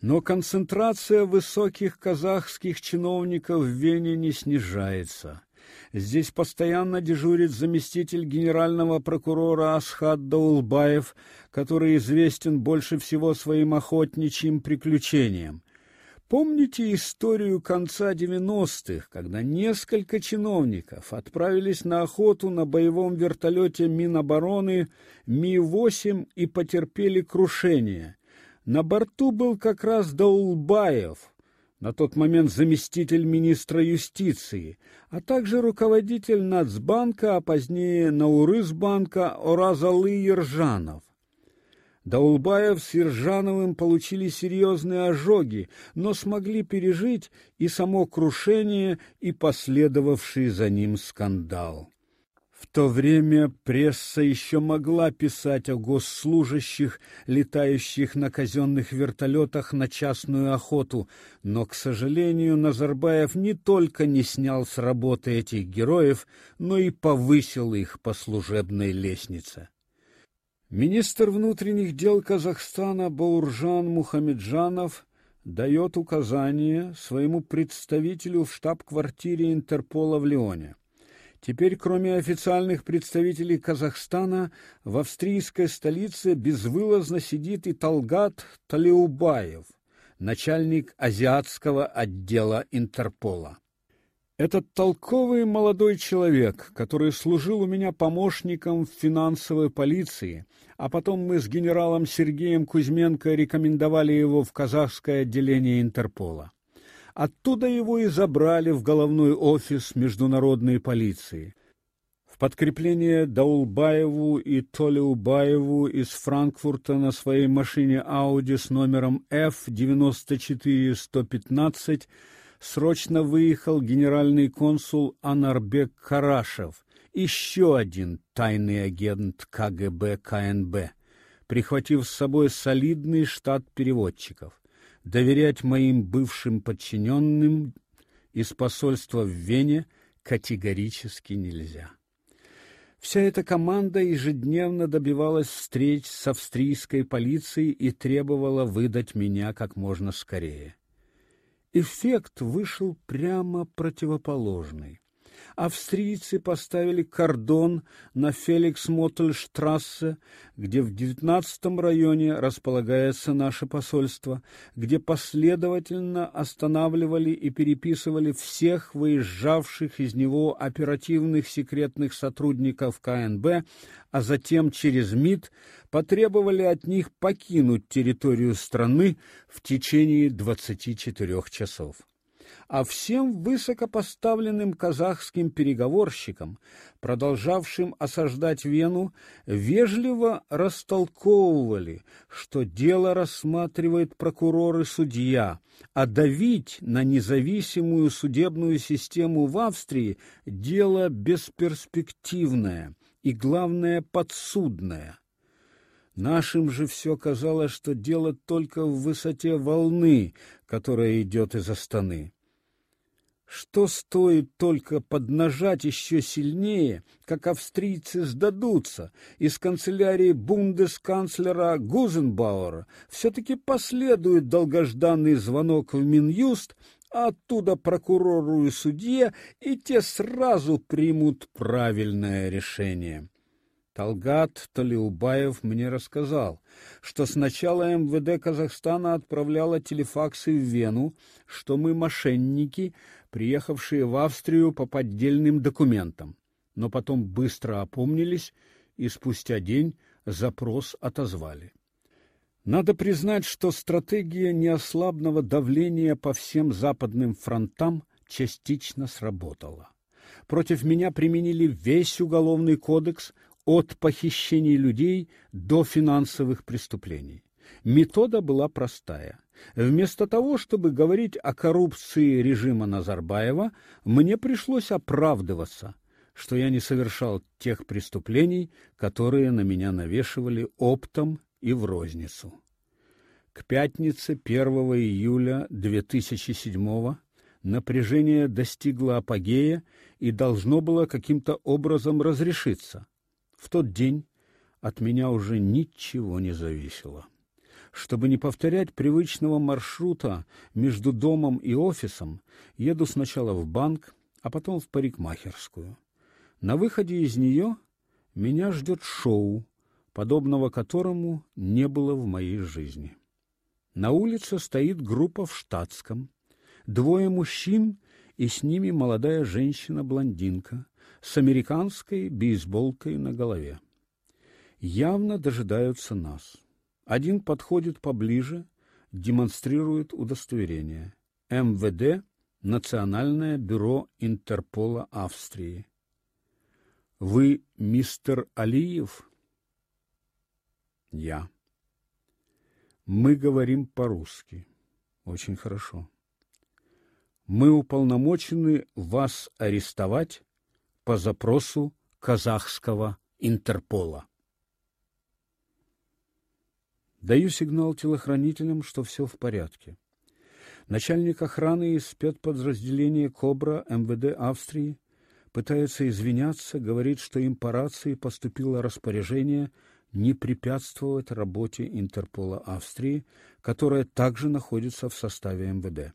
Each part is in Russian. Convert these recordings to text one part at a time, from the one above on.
Но концентрация высоких казахских чиновников в Вене не снижается. Здесь постоянно дежурит заместитель генерального прокурора Асхат Даулбаев, который известен больше всего своим охотничьим приключениям. Помните историю конца 90-х, когда несколько чиновников отправились на охоту на боевом вертолете Минобороны Ми-8 и потерпели крушение? На борту был как раз Даулбаев, на тот момент заместитель министра юстиции, а также руководитель Нацбанка, а позднее Наурызбанка Оразалы Ержанов. Даулбаев с Ержановым получили серьезные ожоги, но смогли пережить и само крушение, и последовавший за ним скандал. В то время пресса еще могла писать о госслужащих, летающих на казенных вертолетах на частную охоту, но, к сожалению, Назарбаев не только не снял с работы этих героев, но и повысил их по служебной лестнице. Министр внутренних дел Казахстана Бауржан Мухамеджанов дает указание своему представителю в штаб-квартире Интерпола в Лионе. Теперь, кроме официальных представителей Казахстана, в австрийской столице безвылазно сидит и Талгат Талиубаев, начальник азиатского отдела Интерпола. Этот толковый молодой человек, который служил у меня помощником в финансовой полиции, а потом мы с генералом Сергеем Кузьменко рекомендовали его в казахское отделение Интерпола. Оттуда его и забрали в головной офис международной полиции. В подкрепление Даулбаеву и Толеубаеву из Франкфурта на своей машине Audi с номером F94115 срочно выехал генеральный консул Анарбек Карашев, еще один тайный агент КГБ КНБ, прихватив с собой солидный штат переводчиков доверять моим бывшим подчиненным из посольства в Вене категорически нельзя. Вся эта команда ежедневно добивалась встреч с австрийской полицией и требовала выдать меня как можно скорее. Эффект вышел прямо противоположный австрийцы поставили кордон на Феликс-Моттельштрассе, где в девятнадцатом районе располагается наше посольство, где последовательно останавливали и переписывали всех выезжавших из него оперативных секретных сотрудников КНБ, а затем через МИД потребовали от них покинуть территорию страны в течение 24 часов а всем высокопоставленным казахским переговорщикам, продолжавшим осаждать Вену, вежливо растолковывали, что дело рассматривает прокурор и судья, а давить на независимую судебную систему в Австрии дело бесперспективное и главное подсудное. Нашим же все казалось, что дело только в высоте волны, которая идет из Астаны. Что стоит только поднажать еще сильнее, как австрийцы сдадутся, из канцелярии бундесканцлера Гузенбауэра все-таки последует долгожданный звонок в Минюст, а оттуда прокурору и судье, и те сразу примут правильное решение. Талгат Толиубаев мне рассказал, что сначала МВД Казахстана отправляло телефаксы в Вену, что мы мошенники, приехавшие в Австрию по поддельным документам, но потом быстро опомнились и спустя день запрос отозвали. Надо признать, что стратегия неослабного давления по всем западным фронтам частично сработала. Против меня применили весь уголовный кодекс от похищений людей до финансовых преступлений. Метода была простая. Вместо того, чтобы говорить о коррупции режима Назарбаева, мне пришлось оправдываться, что я не совершал тех преступлений, которые на меня навешивали оптом и в розницу. К пятнице 1 июля 2007 напряжение достигло апогея и должно было каким-то образом разрешиться. В тот день от меня уже ничего не зависело. Чтобы не повторять привычного маршрута между домом и офисом, еду сначала в банк, а потом в парикмахерскую. На выходе из нее меня ждет шоу, подобного которому не было в моей жизни. На улице стоит группа в штатском, двое мужчин и с ними молодая женщина-блондинка с американской бейсболкой на голове. Явно дожидаются нас. Один подходит поближе, демонстрирует удостоверение. МВД Национальное бюро Интерпола Австрии. Вы мистер Алиев? Я. Мы говорим по-русски. Очень хорошо. Мы уполномочены вас арестовать по запросу казахского Интерпола. Даю сигнал телохранителям, что все в порядке. Начальник охраны из спецподразделения Кобра МВД Австрии пытается извиняться, говорит, что им по рации поступило распоряжение не препятствовать работе Интерпола Австрии, которая также находится в составе МВД.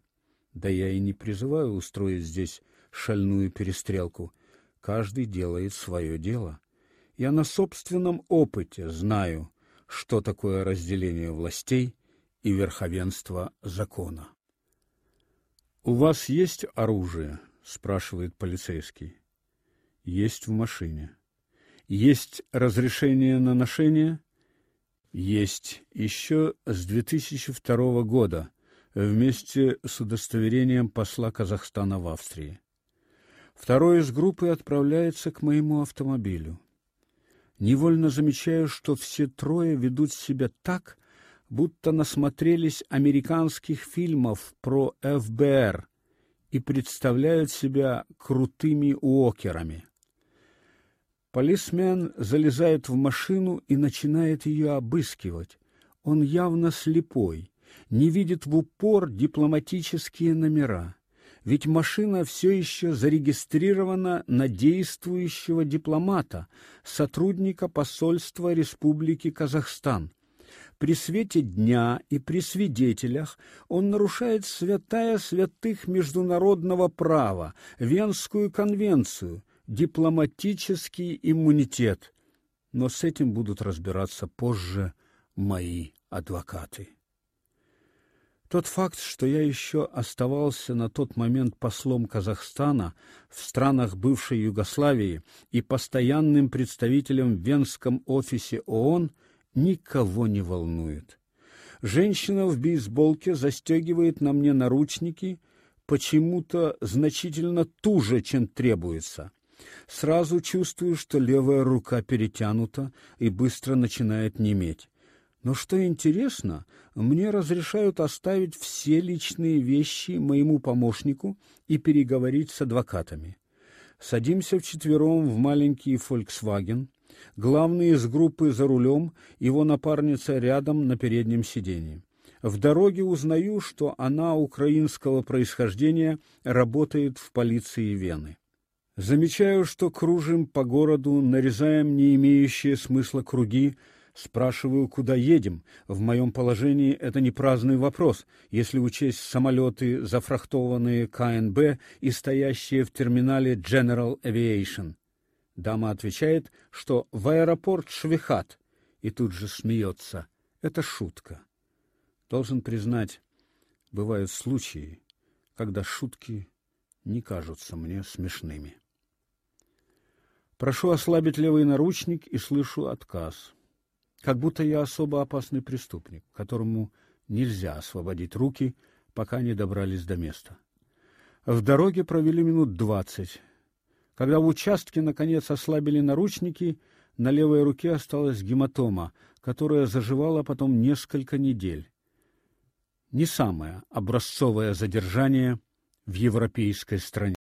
Да я и не призываю устроить здесь шальную перестрелку. Каждый делает свое дело. Я на собственном опыте знаю, что такое разделение властей и верховенство закона. У вас есть оружие? спрашивает полицейский. Есть в машине. Есть разрешение на ношение? Есть еще с 2002 года вместе с удостоверением посла Казахстана в Австрии. Второй из группы отправляется к моему автомобилю. Невольно замечаю, что все трое ведут себя так, будто насмотрелись американских фильмов про ФБР и представляют себя крутыми уокерами. Полисмен залезает в машину и начинает ее обыскивать. Он явно слепой, не видит в упор дипломатические номера. Ведь машина все еще зарегистрирована на действующего дипломата, сотрудника посольства Республики Казахстан. При свете дня и при свидетелях он нарушает святая святых международного права, Венскую конвенцию, дипломатический иммунитет. Но с этим будут разбираться позже мои адвокаты. Тот факт, что я еще оставался на тот момент послом Казахстана в странах бывшей Югославии и постоянным представителем в Венском офисе ООН, никого не волнует. Женщина в бейсболке застегивает на мне наручники, почему-то значительно туже, чем требуется. Сразу чувствую, что левая рука перетянута и быстро начинает неметь. Но что интересно, мне разрешают оставить все личные вещи моему помощнику и переговорить с адвокатами. Садимся вчетвером в маленький Volkswagen. Главный из группы за рулем, его напарница рядом на переднем сиденье. В дороге узнаю, что она украинского происхождения, работает в полиции Вены. Замечаю, что кружим по городу, нарезаем не имеющие смысла круги, спрашиваю, куда едем. В моем положении это не праздный вопрос, если учесть самолеты, зафрахтованные КНБ и стоящие в терминале General Aviation. Дама отвечает, что в аэропорт Швехат, и тут же смеется. Это шутка. Должен признать, бывают случаи, когда шутки не кажутся мне смешными. Прошу ослабить левый наручник и слышу отказ. Как будто я особо опасный преступник, которому нельзя освободить руки, пока не добрались до места. В дороге провели минут двадцать. Когда в участке наконец ослабили наручники, на левой руке осталась гематома, которая заживала потом несколько недель. Не самое образцовое задержание в европейской стране.